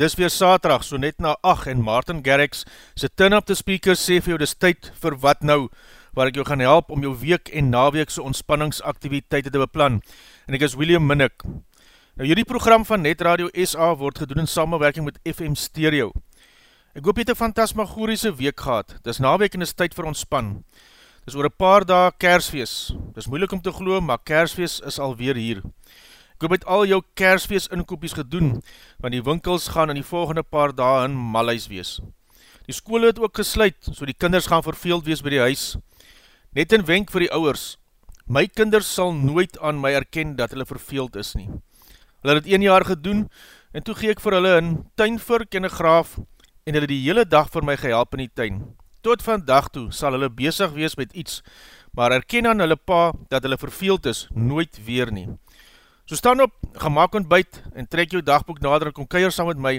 dis weer saterdag, so net na 8 en Martin Garrix sy turn up the speakers sê vir jou dis tyd vir wat nou, waar ek jou gaan help om jou week en naweekse ontspanningsaktiviteite te beplan. En ek is William Minnick. Nou hierdie program van Net Radio SA word gedoen in samenwerking met FM Stereo. Ek hoop jy het een fantasmagoriese week gehad. Dis naweek en dis tyd vir ontspan. Dis oor een paar dae kersfeest. Dis moeilik om te glo, maar kersfeest is alweer hier. Ek hoop het al jou kersfeest inkopies gedoen, want die winkels gaan in die volgende paar dae in malhuis wees. Die school het ook gesluit, so die kinders gaan verveeld wees by die huis. Net een wenk vir die ouwers, my kinders sal nooit aan my erken dat hulle verveeld is nie. Hulle het het een jaar gedoen, en toe gee ek vir hulle een tuinvurk en een graaf, en hulle die hele dag vir my gehelp in die tuin. Tot vandag toe sal hulle bezig wees met iets, maar erken aan hulle pa dat hulle verveeld is, nooit weer nie. So staan op, gemaak ontbijt en trek jou dagboek nader en kom keier saam met my,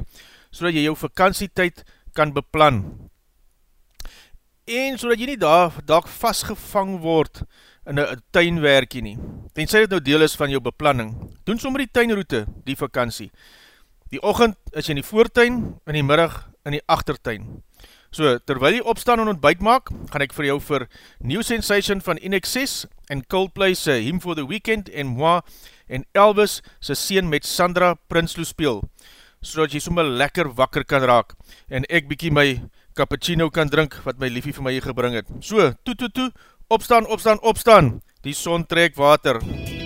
so jy jou vakantietijd kan beplan. En so jy nie daar, daar vastgevang word in een tuinwerkie nie. Tenzij dit nou deel is van jou beplanning. Doen sommer die tuinroute, die vakantie. Die ochend is jy in die voortuin, in die middag in die achtertuin. So, terwyl jy opstaan en ontbijt maak, gaan ek vir jou vir New Sensation van Inexcess en Coldplay se Him for the Weekend en Moi en Elvis se seen met Sandra Prinsloo speel, so jy sommer lekker wakker kan raak en ek bykie my cappuccino kan drink wat my liefie vir my hier gebring het. So, toe toe toe, opstaan, opstaan, opstaan, die son trek water. Live,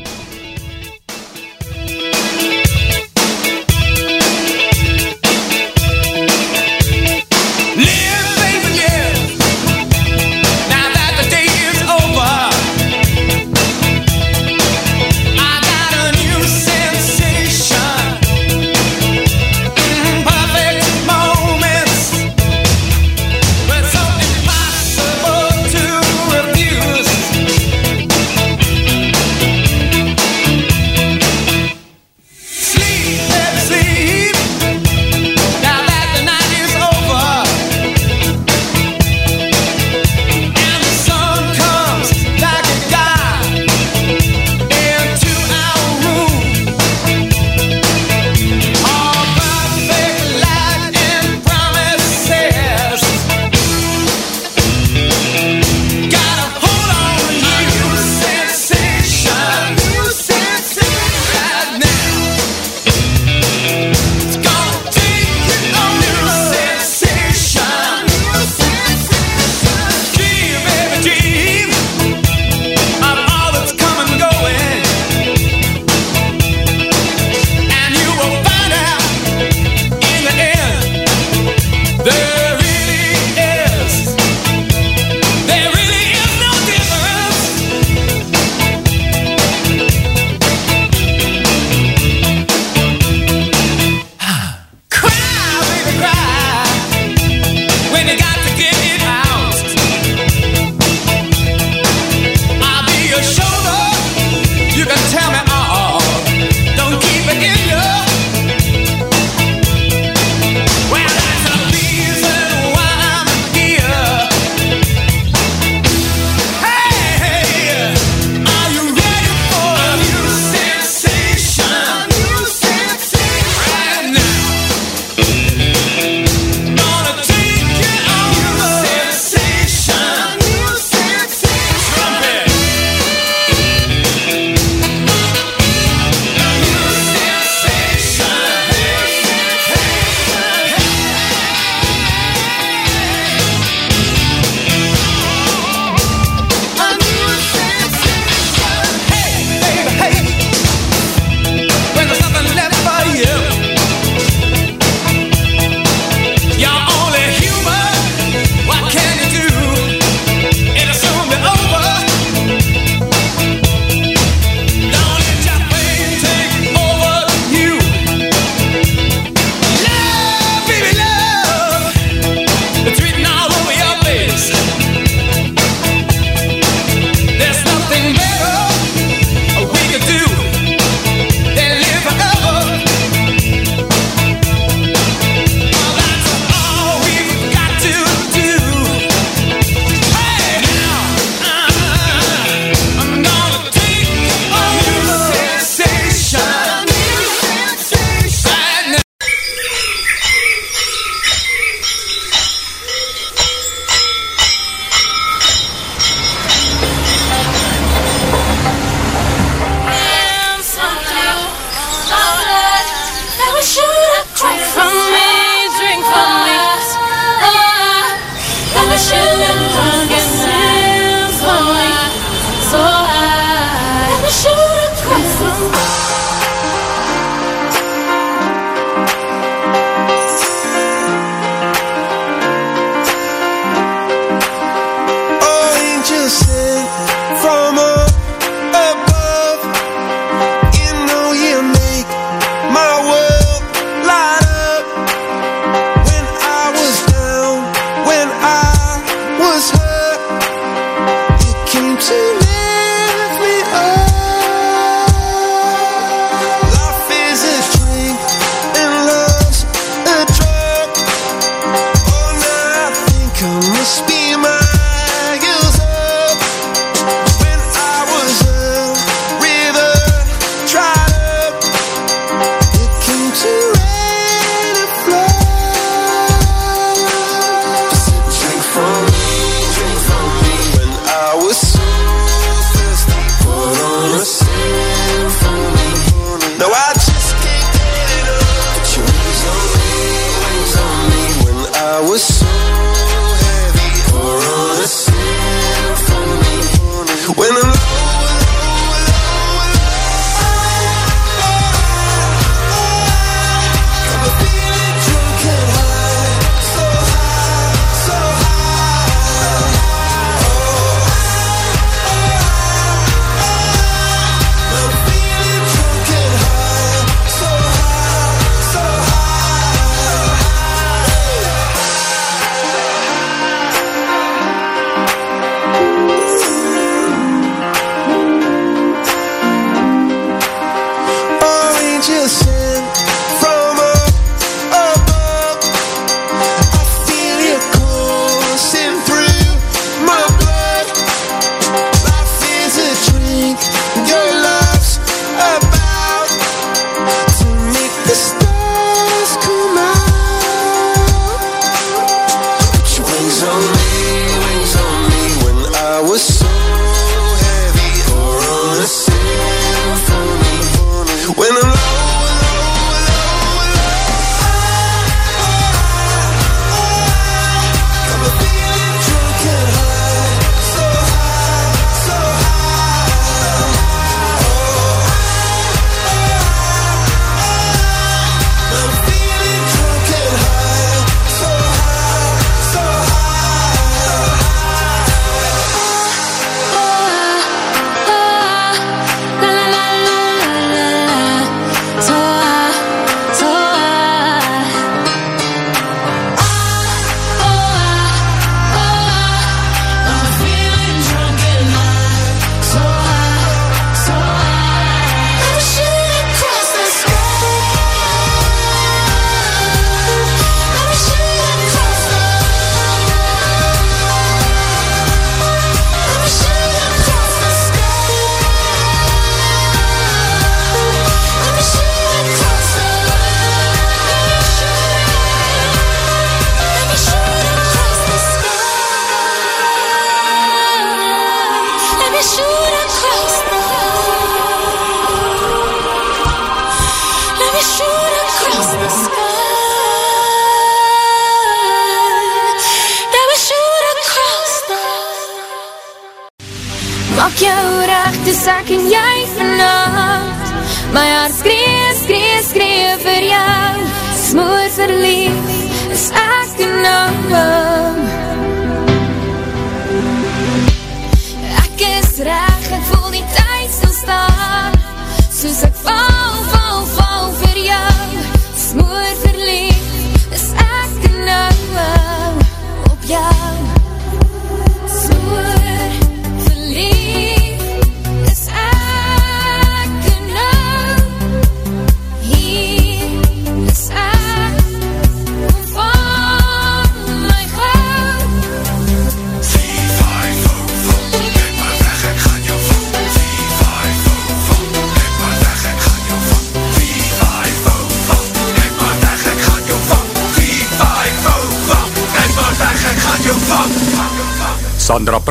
leave.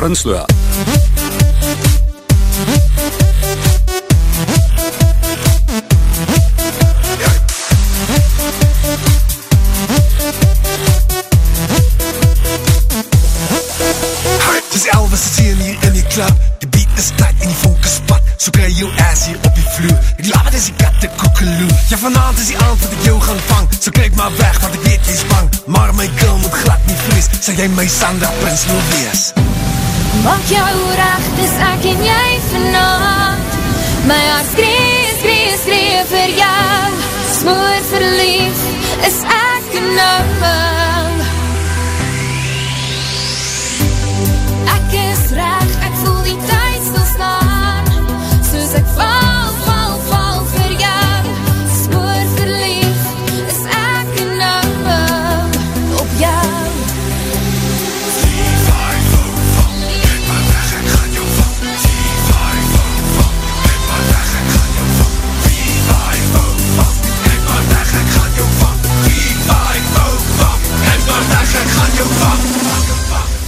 Sandra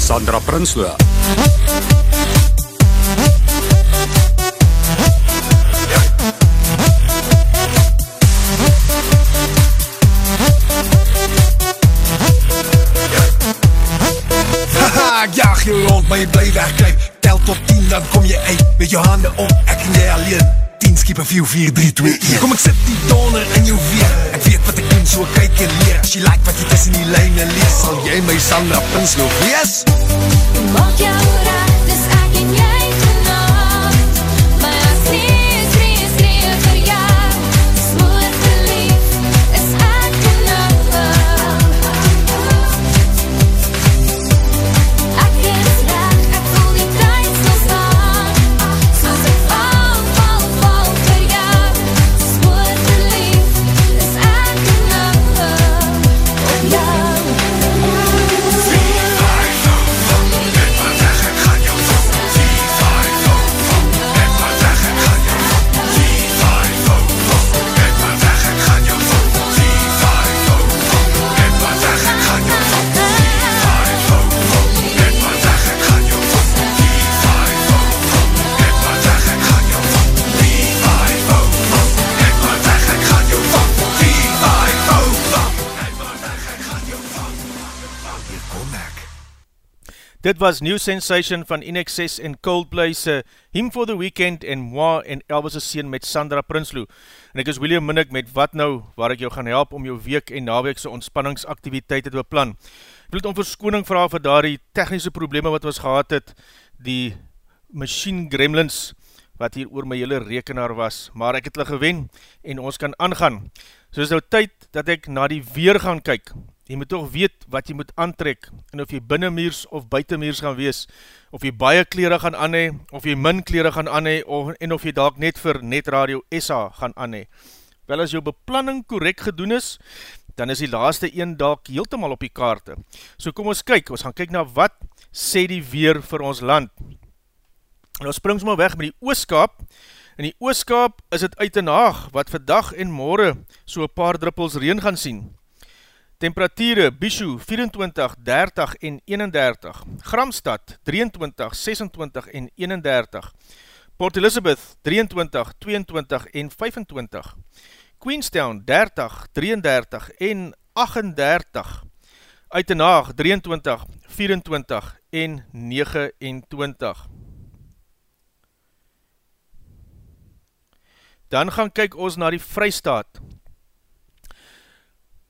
Sandra Prinsloo. Haha, ek jaag jou rond, maar jy bly wegkryp Tel tot 10, dan kom jy uit Met jou hande op, ek en jy alleen 10 skiep 4, 4, 3, 2, 1 Kom ek sit die donder in jou weer. Ek weet wat ek doen, so kyk en leer. As jy like wat jy tussen die lijne lees Sal jy my Sandra Pinslow wees? Maak jou recht, Dit was New Sensation van INXS en Coldplay se Him for the Weekend en Moi en Elvis' Seen met Sandra Prinsloo. En ek is William Minnick met Wat Nou, waar ek jou gaan help om jou week en naweekse ontspanningsaktiviteite te beplan. Ek wil het om verskoning vraag vir daar die technische probleme wat ons gehad het, die machine gremlins, wat hier oor my hele rekenaar was, maar ek het hulle gewen en ons kan aangaan. So is nou tyd dat ek na die weer gaan kyk. Jy moet toch weet wat jy moet aantrek en of jy binnenmeers of buitenmeers gaan wees, of jy baie kleren gaan anhe, of jy min kleren gaan anhe, of, en of jy dalk net vir Net Radio SA gaan anhe. Wel as jou beplanning correct gedoen is, dan is die laaste een dalk heeltemal op die kaarte. So kom ons kyk, ons gaan kyk na wat sê die weer vir ons land. En ons springs maar weg met die ooskaap, in die ooskaap is het uit en haag, wat vandag en morgen so paar druppels reen gaan sien. Temperatuurde, Bishu 24, 30 en 31, Gramstad 23, 26 en 31, Port Elizabeth 23, 22 en 25, Queenstown 30, 33 en 38, Uitenaag 23, 24 en 29. Dan gaan kyk ons na die Vrystaat.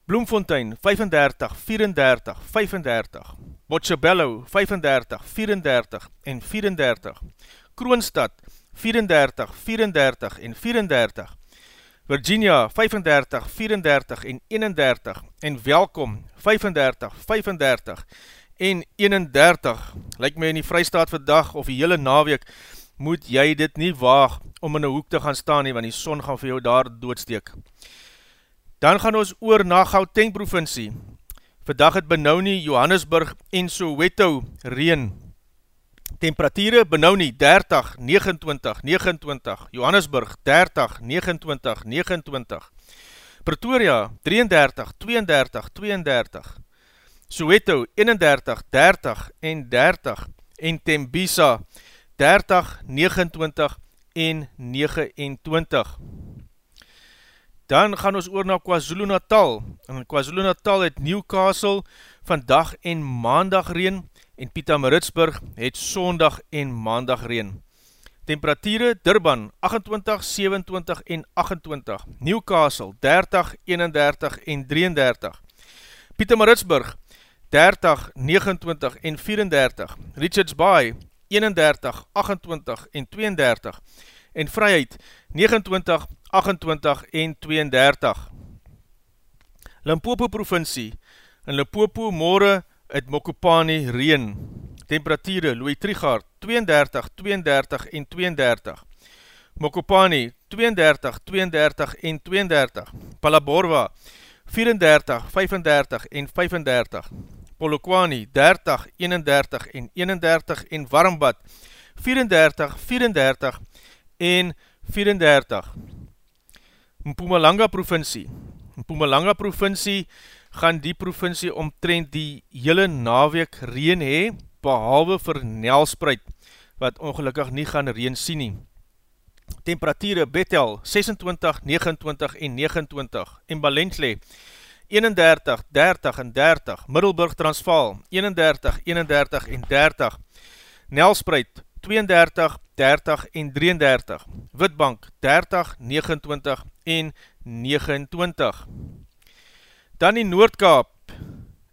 Bloemfontein 35, 34, 35. Botshabello 35, 34 en 34. Kroonstad 34, 34 en 34. Virginia 35, 34 en 31 en welkom 35, 35 en 31. Lyk my in die vrystaat vandag of die hele naweek moet jy dit nie waag om in een hoek te gaan staan nie, want die son gaan vir jou daar doodsteek. Dan gaan ons oor na Gauteng provincie. Vandag het benauw nie Johannesburg en Soweto reen. Temperatuurde benauw nie 30, 29, 29. Johannesburg 30, 29, 29. Pretoria 33, 32, 32. Soweto 31, 30 en 30. En Tembisa 30, 29 en 29. Dan gaan ons oor na KwaZulu Natal. In KwaZulu Natal het Newcastle vandag en maandag reen en Pietermaritzburg het sondag en maandag reen. Temperatuurde Durban 28, 27 en 28. Newcastle 30, 31 en 33. Pietermaritzburg 30, 29 en 34. Richards Bay 31, 28 en 32 en Vryheid 29, 28 en 32. Limpopo provincie in Limpopo morgen het Mokopani reen. Temperatuurde Louis Trigaard 32, 32 en 32. Mokopani 32, 32 en 32. Palaborwa 34, 35 en 35. Polokwane 30, 31 en 31 en Warmbad 34, 34 en 34. Mpumalanga provincie Mpumalanga provincie gaan die provincie omtrent die hele naweek reen hee, behalwe vir Nelspreid, wat ongelukkig nie gaan reen sien nie. Temperatuurde Bethel 26, 29 en 29 en Balentle 31, 30 en 30, Middelburg Transvaal, 31, 31 en 30, Nelspreid, 32, 30 en 33, Witbank, 30, 29 en 29. Dan die Noordkaap,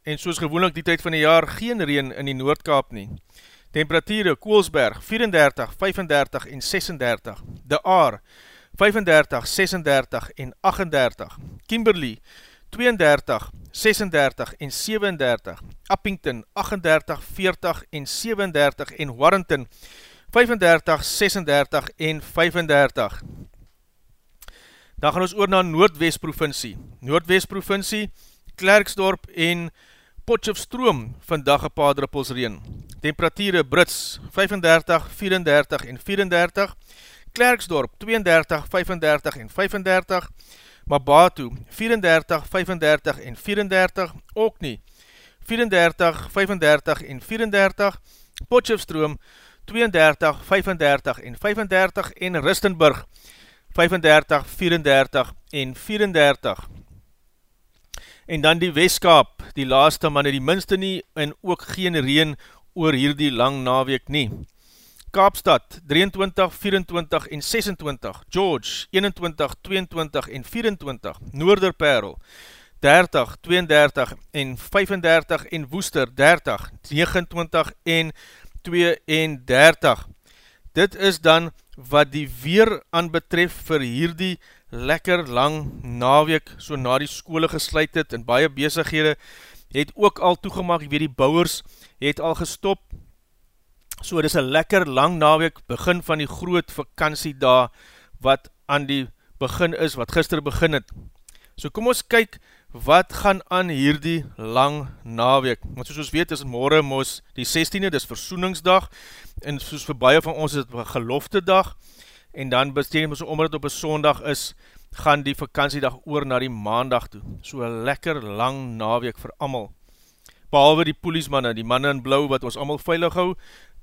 en soos gewoonlik die tyd van die jaar, geen reen in die Noordkaap nie. Temperatuurde, Koolsberg, 34, 35 en 36, De Aar, 35, 36 en 38, Kimberley, 32, 36 en 37, Uppington 38, 40 en 37 en Warrington 35, 36 en 35. Dan gaan ons oor na Noordwest provincie. Noordwest provincie, Klerksdorp en Potjofstroom vandag een paar druppels reen. Temperatuurde Brits 35, 34 en 34, Klerksdorp 32, 35 en 35, Mabatu 34, 35 en 34, ook nie 34, 35 en 34, Potjefstroom 32, 35 en 35 en Ristenburg 35, 34 en 34. En dan die Westkaap, die laaste man, die minste nie en ook geen reen oor hierdie lang naweek nie. Kaapstad 23, 24 en 26, George 21, 22 en 24, Noorderperl 30, 32 en 35 en Woester 30, 29 en 32. Dit is dan wat die weer aan betref vir hierdie lekker lang naweek. So na die skole gesluit het en baie bezighede het ook al toegemaak, weet die bouwers het al gestop So dit is een lekker lang naweek, begin van die groot vakantie daar, wat aan die begin is, wat gister begin het. So kom ons kyk, wat gaan aan hierdie lang naweek? Want soos ons weet, is morgen moos die 16e, dit is versoeningsdag, en soos vir baie van ons is het gelofte dag, en dan besteen ons, omdat het op een sondag is, gaan die vakantiedag oor na die maandag toe. So een lekker lang naweek vir amal. Behalwe die poliesmanne, die manne in blauw, wat ons amal veilig hou,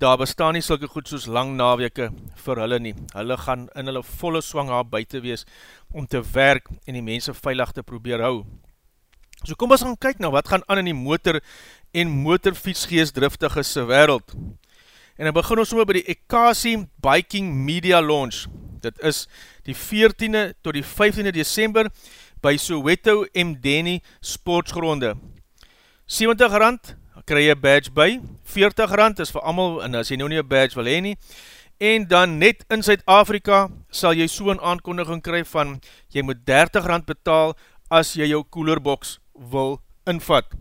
daar bestaan nie sulke goed soos lang naweke vir hulle nie. Hulle gaan in hulle volle swang haar buiten wees om te werk en die mense veilig te probeer hou. So kom ons gaan kyk na wat gaan aan in die motor en motorfietsgeestdriftige se wereld. En dan begin ons sommer by die Ekasi Biking Media Launch. Dit is die 14e tot die 15e december by Soweto Mdeni Sportsgronde. 70 rand, kry jy badge by, 40 rand is vir amal, en as jy nou nie een badge wil heen nie, en dan net in Zuid-Afrika sal jy so een aankondiging kry van, jy moet 30 rand betaal as jy jou coolerbox wil invat.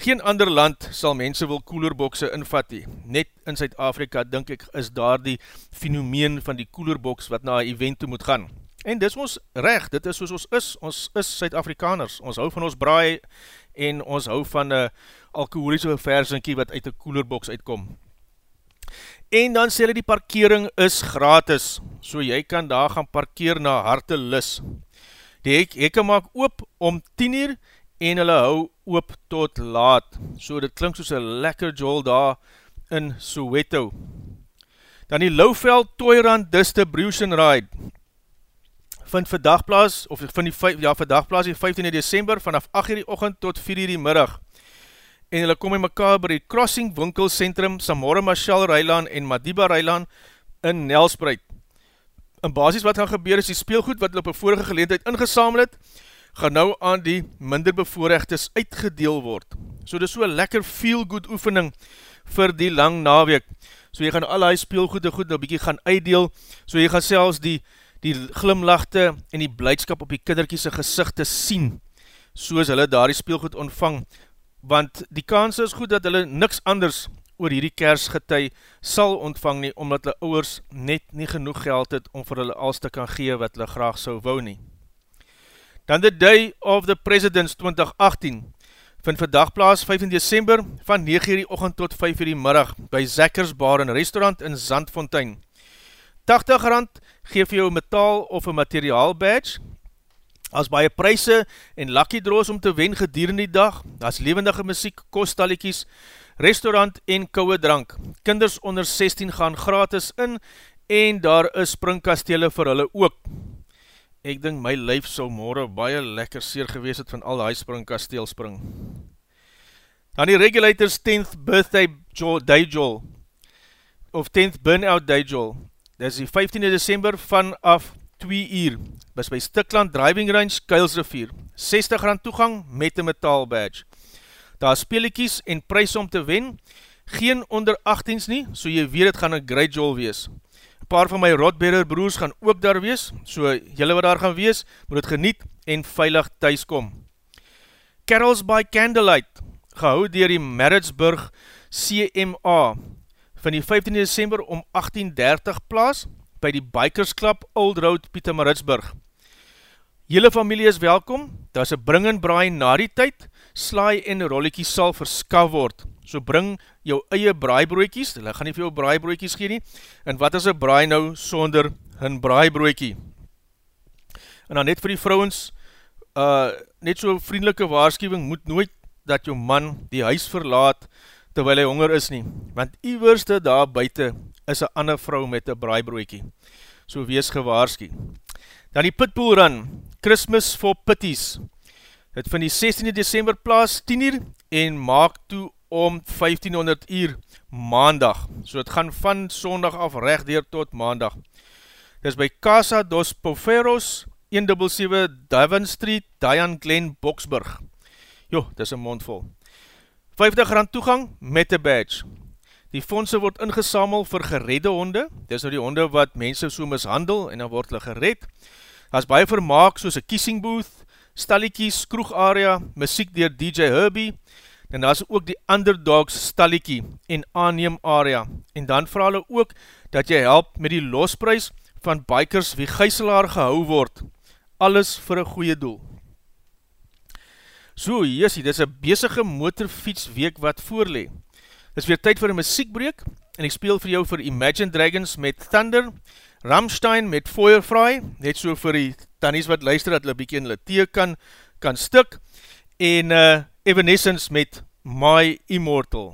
Geen ander land sal mense wil coolerboxe invat nie. Net in Zuid-Afrika, denk ek, is daar die fenomeen van die coolerbox wat na een event toe moet gaan. En dis ons recht, dit is soos ons is, ons is Zuid-Afrikaners, ons hou van ons braai en ons hou van een alkoholische versinkie wat uit die coolerbox uitkom. En dan sê hulle die parkering is gratis, so jy kan daar gaan parkeer na harte lis. Die hek, hekke maak oop om 10 uur en hulle hou oop tot laat. So dit klink soos een lekker jol daar in Soweto. Dan die Louveld Toyrand Distribution Ride vind vandag plaas, of vind die, ja, vandag plaas die 15 december vanaf 8 uur die ochend tot 4 uur die middag. En hulle kom in mekaar by die Crossing Winkelcentrum Samora Marshall Rijlaan en Madiba Rijlaan in Nelspreid. In basis wat gaan gebeur is die speelgoed wat hulle op een vorige geleendheid ingesamel het, gaan nou aan die minder bevoorrechtes uitgedeel word. So dit is so lekker feel-good oefening vir die lang naweek. So jy gaan al die speelgoede goed nou bykie gaan uitdeel, so jy gaan selfs die, die glimlachte en die blijdskap op die kinderkiese gezichte sien, soos hulle daar die speelgoed ontvang, want die kans is goed dat hulle niks anders oor hierdie kersgetij sal ontvang nie, omdat hulle ouwers net nie genoeg geld het om vir hulle als te kan gee wat hulle graag sou wou nie. Dan the Day of the Presidents 2018 vind vandag plaas 15 december van 9 uur die ochend tot 5 uur die middag by Zekkers Bar en Restaurant in Zandfontein. 80 rand geef jou metaal of een materiaal badge, as baie prijse en lucky draws om te wen gedurende die dag, as levendige muziek, kostaliekies, restaurant en kouwe drank. Kinders onder 16 gaan gratis in en daar is springkastele vir hulle ook ek dink my lyf sal morgen baie lekker seer gewees het van al die spring kasteel spring. Dan die regulators 10th birthday day jol, of 10th burn-out day jol, dit is die 15 december vanaf 2 uur, bis by Stikland Driving Range, Kuilsrivier, 60 rand toegang met een metaal badge. Daar speeliekies en prijs om te wen, geen onder 18s nie, so jy weet het gaan een great jol wees. Paar van my Rotbearer broers gaan ook daar wees, so jylle wat daar gaan wees, moet het geniet en veilig thuis kom. Carols by Candlelight, gehou dier die Maritzburg CMA, van die 15 december om 1830 plaas, by die Bikers Club Old Road Pieter Maritzburg. Jylle familie is welkom, daar is een bring en braai na die tyd, slaai en rolliekie sal verskaf word, so bring jou eie braaibroekies, hulle gaan nie vir jou braaibroekies gee nie, en wat is een braai nou sonder hun braaibroekie? En dan net vir die vrouwens, uh, net so vriendelike waarschuwing, moet nooit dat jou man die huis verlaat, terwyl hy honger is nie, want iwerste daar buiten is een ander vrou met een braaibroekie, so wees gewaarskie. Dan die Pitbull Run, Christmas for Pitties, het van die 16 december plaas 10 uur en maak toe om 1500 uur maandag. So het gaan van sondag af recht deur tot maandag. Dit is by Casa dos Poferos, 177 Devon Street, Diane Glen, Boksburg. Jo, dit is een mond vol. 50 rand toegang met een badge. Die fondse word ingesamel vir geredde honde. Dit is nou die honde wat mense so mishandel en dan word hulle gered. Daar is baie vermaak soos een kissing booth, stalliekies, kroegarea, muziek dier DJ Herbie, en daar is ook die underdogs stalliekie en aanneem area, en dan vraag hulle ook dat jy help met die losprys van bikers wie geiselaar gehou word, alles vir een goeie doel. So, jesie, dit is een bezige motorfietsweek wat voorlee. Dit is weer tyd vir een muziekbreek, en ek speel vir jou vir Imagine Dragons met Thunder, Ramstein met Feuerfry, net so vir die tannies wat luister, dat hulle bykie in hulle thee kan, kan stik, en uh, Evanescence met My Immortal.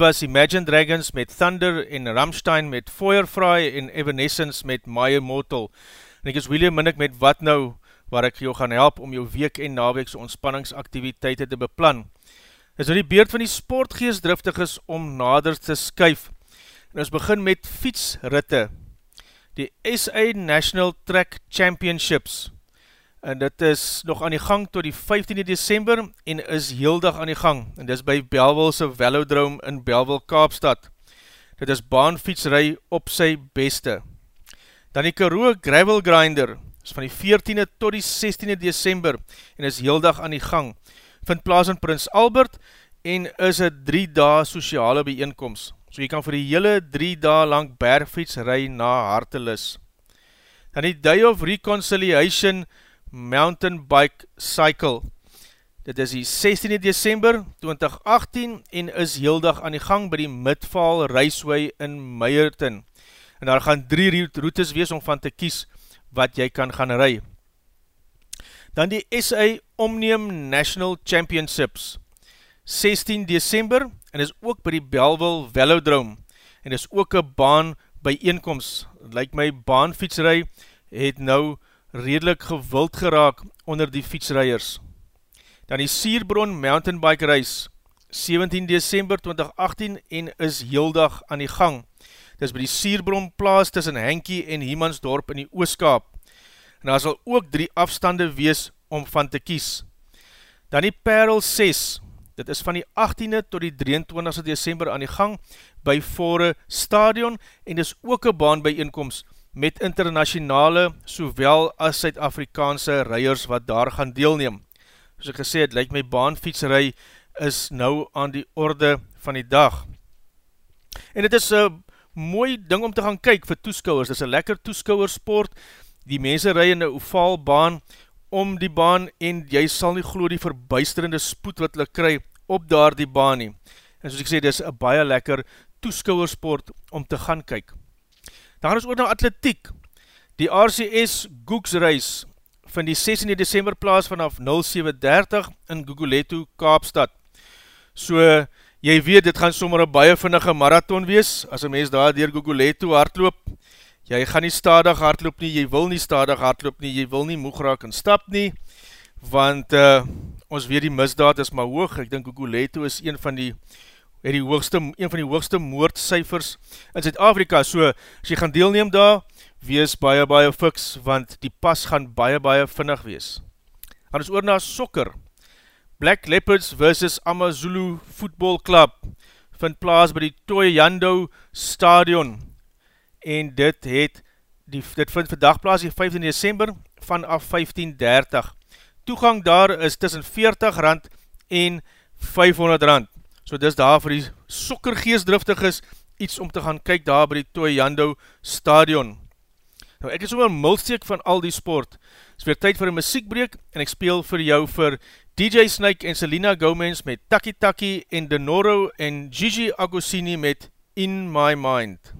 Was Imagine Dragons met Thunder en Ramstein met Feuerfry en Evanescence met My Immortal. En ek is William Minnick met Wat Nou, waar ek jou gaan help om jou week en naweekse ontspanningsaktiviteite te beplan. Is nou die beurt van die sportgeestdriftiges om nader te skuif. En ons begin met fietsritte. Die SA National Track Championships en dit is nog aan die gang tot die 15 december en is heel dag aan die gang en dit is by Belwilse Velodrome in Belwil Kaapstad. Dit is baanfietsry op sy beste. Dan die Karoo Gravel Grinder is van die 14e tot die 16e december en is heel dag aan die gang. Vind plaas in Prins Albert en is een drie dae sociale bijeenkomst. So jy kan vir die hele drie dae lang bergfiets ry na Hartelis. Dan die Day of Reconciliation Mountain Bike Cycle. Dit is die 16 december 2018 en is heel dag aan die gang by die Midval Raceway in Meyerton. En daar gaan drie routes wees om van te kies wat jy kan gaan ry. Dan die SA Omnium National Championships. 16 december en is ook by die Belville Velodrome en is ook een baan by eenkomst, lyk my baanfietsry het nou redelijk gewild geraak onder die fietsrijers. Dan die Sierbron Mountainbike Race, 17 December 2018 en is heel dag aan die gang. Dit is by die Sierbron plaas tussen Henkie en Hiemansdorp in die Ooskaap. En daar sal ook drie afstande wees om van te kies. Dan die Perl 6, dit is van die 18e tot die 23e December aan die gang by Fore Stadion en dis ook een baanbijeenkomst met internationale sowel as Suid-Afrikaanse reiers wat daar gaan deelneem. Soos ek gesê het, lyk my baanfietsrij is nou aan die orde van die dag. En dit is een mooi ding om te gaan kyk vir toeskouwers, dit is een lekker toeskouwersport, die mense rij in die ovaal baan om die baan en jy sal nie glo die verbuisterende spoed wat hulle kry op daar die baan nie. En soos ek sê, dit is een baie lekker toeskouwersport om te gaan kyk. Dan is ook nou atletiek. Die RCS Gooks reis van die 16 december plaas vanaf 0730 in Guguleto, Kaapstad. So, jy weet, dit gaan sommer een baie vinnige marathon wees, as een mens daar dier Guguleto hardloop. Jy gaan nie stadig hardloop nie, jy wil nie stadig hardloop nie, jy wil nie moeg raak en stap nie, want uh, ons weet die misdaad is maar hoog, ek dink Guguleto is een van die het die hoogste, een van die hoogste moordcijfers in Zuid-Afrika, so as jy gaan deelneem daar, wees baie baie fiks, want die pas gaan baie baie vinnig wees. Dan is oor na sokker. Black Leopards versus Amazulu Football Club vind plaas by die Toyando Stadion en dit het die, dit vind vandag plaas die 15 december vanaf 1530. Toegang daar is tussen 40 rand en 500 rand. So dis daar vir die sokkergeestdriftig is, iets om te gaan kyk daar by die Toyando stadion. Nou ek is sommer mulsteek van al die sport. Het is weer tyd vir een muziekbreek en ek speel vir jou vir DJ Snake en Selena Gomez met Taki Taki en Denoro en Gigi Agosini met In My Mind.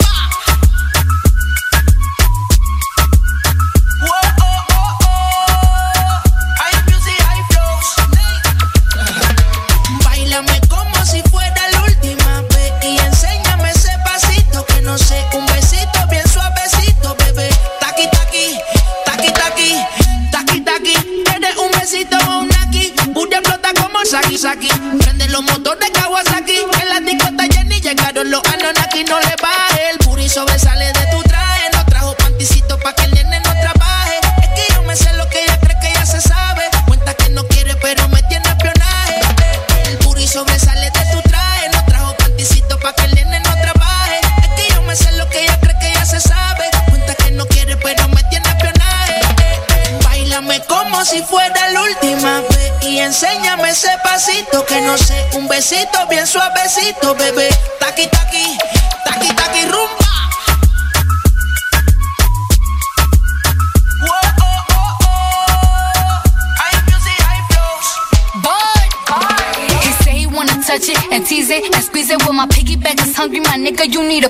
Besito bien suavecito, bebé. Taqui taqui, taqui taqui rumba. Touch it and tease it and squeeze it. When my piggyback is hungry, my nigga, you need to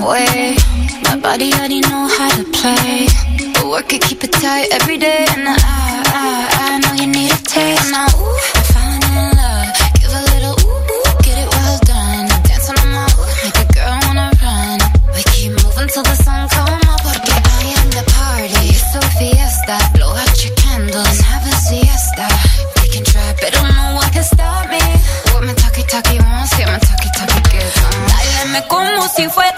My way. My body already know how to play. could keep it tight every day. And I, I, I know you need a taste. Now, ooh, I'm falling in love. Give a little ooh, ooh, get it well done. Dance on my ooh, make a girl wanna run. We keep moving till the sun come up. Porque I am the party. A fiesta. Blow out your candles and have a siesta. They can try, but don't know what can stop me. What my talkie talkie wants, yeah, my talkie talkie gets uh. on. Báilame como si fuera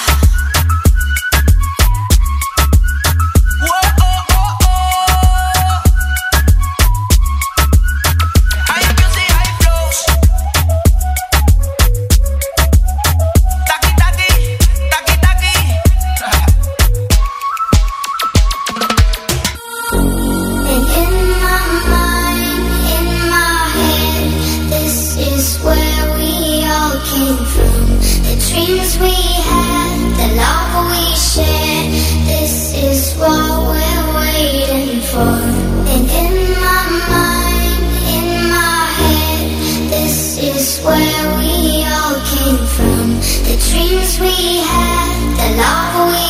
novel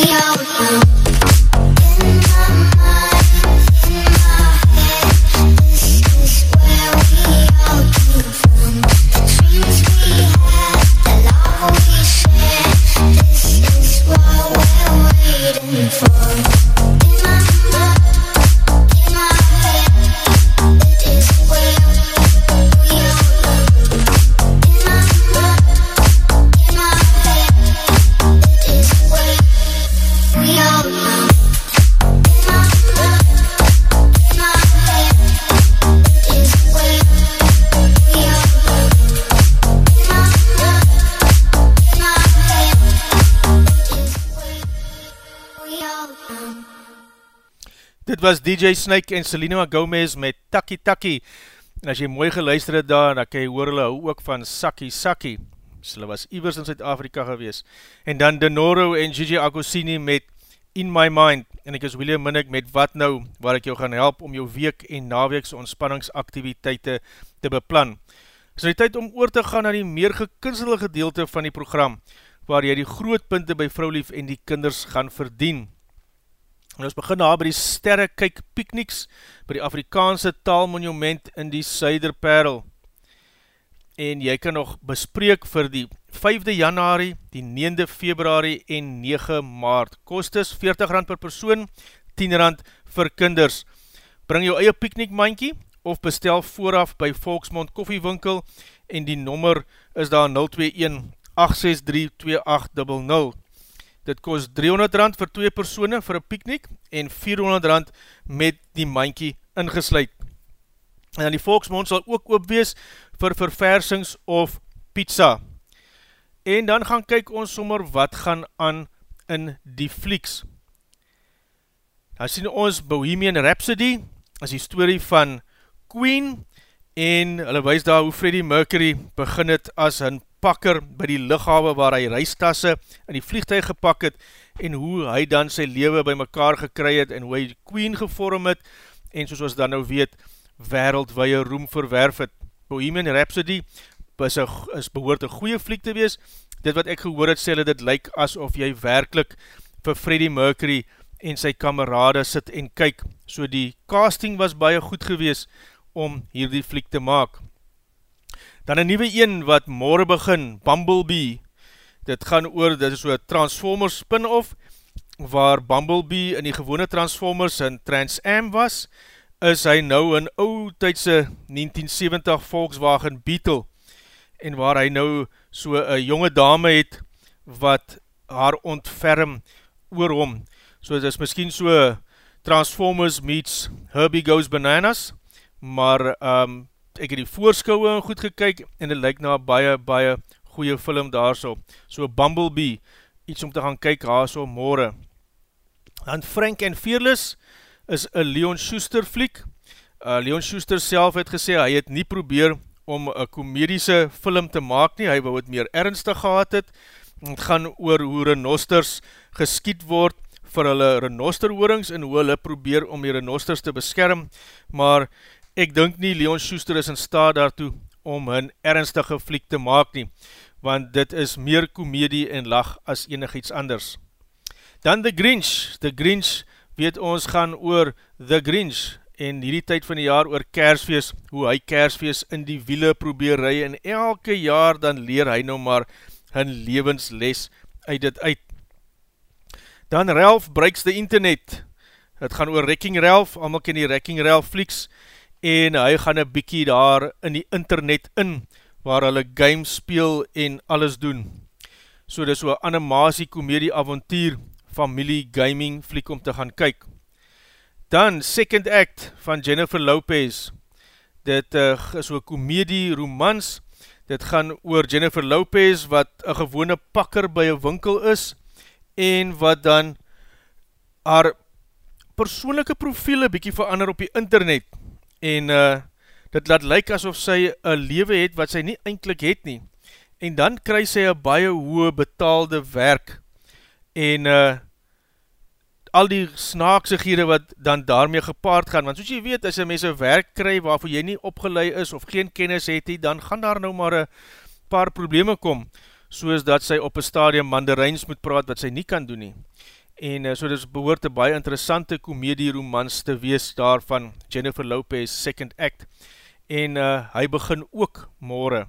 we all come. Dit was DJ Snake en Selena Gomez met Taki Taki. En as jy mooi geluister het daar, dan kan jy hoor hulle hou ook van Saki Saki. So hulle was iwers in Zuid-Afrika gewees. En dan Denoro en Gigi Agosini met In My Mind. En ek is William Minnick met Wat Nou, waar ek jou gaan help om jou week en naweekse ontspanningsaktiviteite te beplan. Nou die tyd om oor te gaan na die meer gekunstelde gedeelte van die program, waar jy die grootpunte by vrouwlief en die kinders gaan verdien. En ons begin daar by die sterre kyk pikniks by die Afrikaanse taalmonument in die Suiderperl. En jy kan nog bespreek vir die 5de januari, die 9de februari en 9 maart. Kost is 40 rand per persoon, 10 rand vir kinders. Bring jou eie piknikmandjie of bestel vooraf by Volksmond Koffiewinkel en die nommer is daar 021 863 2800. Dit kost 300 rand vir twee persone vir een piknik en 400 rand met die mandjie ingesluid. En dan die volksmond sal ook oop wees vir verversings of pizza. En dan gaan kyk ons sommer wat gaan aan in die flieks. Dan sien ons Bohemian Rhapsody, is die story van Queen, en hulle wees daar hoe Freddie Mercury begin het as een pakker by die lichawe waar hy reistasse in die vliegtuig gepak het, en hoe hy dan sy lewe by mekaar gekry het, en hoe hy Queen gevorm het, en soos ons dan nou weet, wereldwee roem verwerf het. Bohemian Rhapsody is, a, is behoort een goeie fliek te wees, dit wat ek gehoor het, sê dit lyk asof jy werkelijk vir Freddie Mercury en sy kamerade sit en kyk. So die casting was baie goed gewees om hierdie fliek te maak. Dan een nieuwe een wat morgen begin, Bumblebee. Dit gaan oor, dit is so Transformers spin-off, waar Bumblebee in die gewone Transformers in Trans Am was, is hy nou een oudtijdse 1970 Volkswagen Beetle, en waar hy nou so een jonge dame het, wat haar ontferm oor hom. So dit is miskien so Transformers meets Herbie Goes Bananas, maar um, ek het die voorskouwe goed gekyk, en dit lyk na baie, baie goeie film daar so. So Bumblebee, iets om te gaan kyk haar so morgen. Dan Frank and Fearless is een Leon Schuster fliek. Uh, Leon Schuster self het gesê, hy het nie probeer om een komediese film te maak nie, hy wou het meer ernstig gehad het, het gaan oor hoe renosters geskiet word vir hulle renosterhoorings en hoe hulle probeer om die renosters te beskerm, maar ek dink nie Leon Schuster is in staat daartoe om hun ernstige fliek te maak nie, want dit is meer komedie en lach as enig iets anders. Dan The Grinch, The Grinch weet ons gaan oor The Grinch, en hierdie tyd van die jaar oor kersfeest, hoe hy kersfeest in die wiele probeer rij, en elke jaar dan leer hy nou maar hun levensles uit dit uit. Dan Ralph Breaks the Internet, het gaan oor Wrecking Ralph, allemaal ken die Wrecking Ralph flieks, en hy gaan een bykie daar in die internet in, waar hulle games speel en alles doen. So dit is so'n animatie, komedie, avontuur, familie, gaming fliek om te gaan kyk. Dan Second Act van Jennifer Lopez. Dit uh, is so komedie romans. Dit gaan oor Jennifer Lopez wat een gewone pakker by een winkel is en wat dan haar persoonlijke profiele bykie verander op die internet. En uh, dit laat lyk asof sy een lewe het wat sy nie eindelijk het nie. En dan kry sy een baie hoë betaalde werk. En uh, al die snaaksighede wat dan daarmee gepaard gaan, want soos jy weet, as jy mense werk kry waarvoor jy nie opgeleid is of geen kennis het nie, dan gaan daar nou maar een paar probleme kom, soos dat sy op een stadium mandarijns moet praat wat sy nie kan doen nie. En eh, so dit behoort een baie interessante komedie-romans te wees daar van Jennifer Lopez Second Act. En uh, hy begin ook morgen.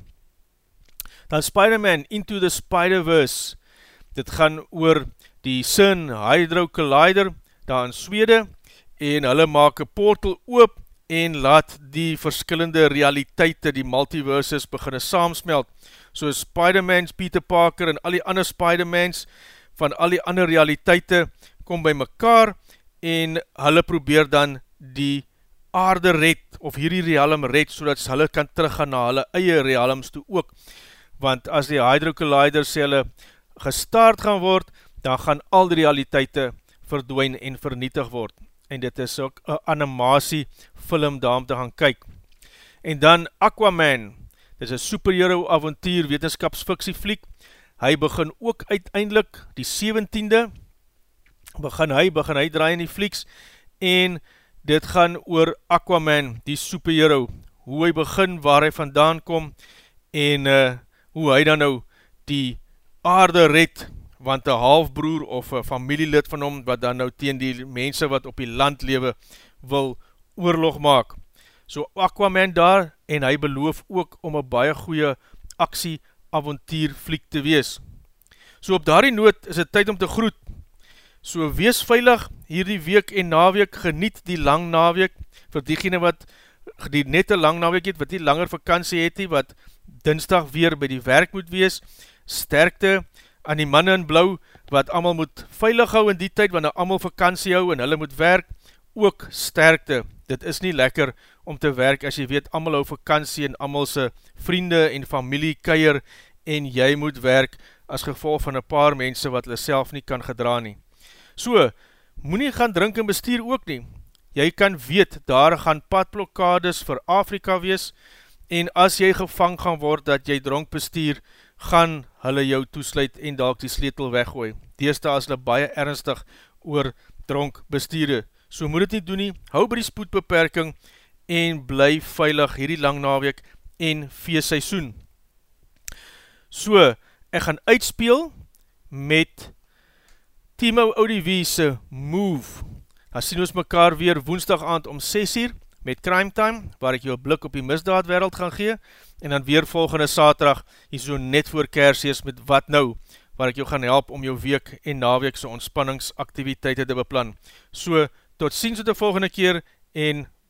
Dan Spider-Man Into the Spider-Verse. Dit gaan oor die Sun Hydro Collider daar in Swede en hulle maak een portal oop en laat die verskillende realiteite, die multiverses beginne saamsmelt, soos Spider-Mans, Peter Parker en al die ander Spider-Mans van al die ander realiteite kom by mekaar en hulle probeer dan die aarde red, of hierdie realum red, so dat hulle kan teruggaan na hulle eie realums toe ook, want as die Hydro Collider sê hulle gestart gaan word, dan gaan al die realiteite verdwijn en vernietig word. En dit is ook een animatie film daar om te gaan kyk. En dan Aquaman, dit is een superhero avontuur wetenskapsfiksie fliek. Hy begin ook uiteindelik die 17de, begin hy, begin hy draai in die flieks, en dit gaan oor Aquaman, die superhero, hoe hy begin, waar hy vandaan kom, en uh, hoe hy dan nou die aarde red, want een halfbroer of een familielid van hom, wat dan nou teen die mense wat op die land lewe, wil oorlog maak. So Aquaman daar, en hy beloof ook om een baie goeie aksie avontuur fliek te wees. So op daardie noot is het tyd om te groet. So wees veilig hierdie week en naweek, geniet die lang naweek, vir diegene wat die nette lang naweek het, wat die langer vakantie het, wat dinsdag weer by die werk moet wees, sterkte, aan die manne in blauw, wat allemaal moet veilig hou in die tyd, wanneer allemaal vakantie hou en hulle moet werk, ook sterkte. Dit is nie lekker om te werk, as jy weet, allemaal hou vakantie en allemaal sy vriende en familie keier, en jy moet werk as gevolg van een paar mense wat hulle self nie kan gedra nie. So, moet nie gaan drink en bestuur ook nie. Jy kan weet, daar gaan padblokkades vir Afrika wees, en as jy gevang gaan word dat jy dronk bestuur, gaan hulle jou toesluit en dalk die sleetel weggooi. Deeste as hulle baie ernstig oor dronk bestuurde. So moet het nie doen nie, hou by die spoedbeperking en bly veilig hierdie lang naweek en feestseisoen. So, ek gaan uitspeel met Timo Audiewiese Move. Dan sien ons mekaar weer woensdag aand om 6 uur met Crime Time, waar ek jou blik op die misdaadwereld gaan gee, en dan weer volgende saterdag, hier so net voor kersies met Wat Nou, waar ek jou gaan help om jou week en naweekse ontspanningsaktiviteite te beplan. So, tot ziens tot die volgende keer, en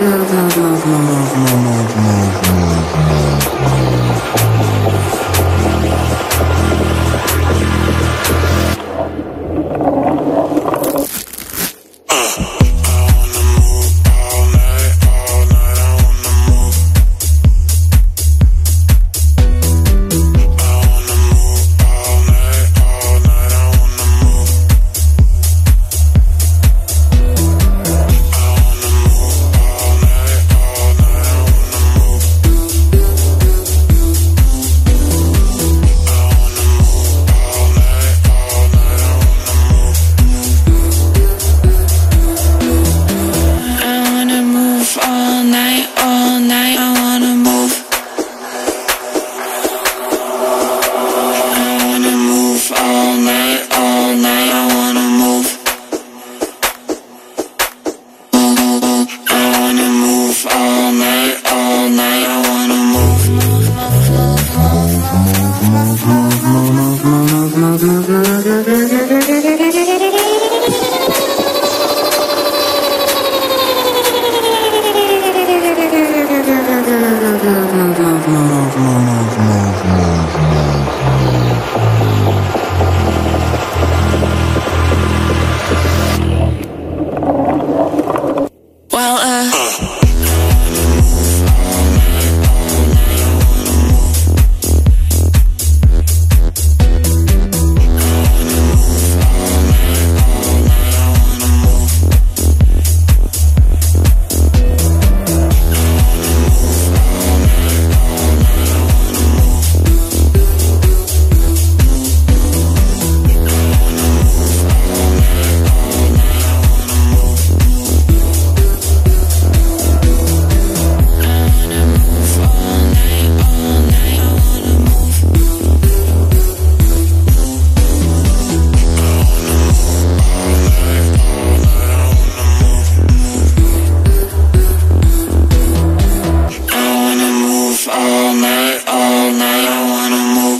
the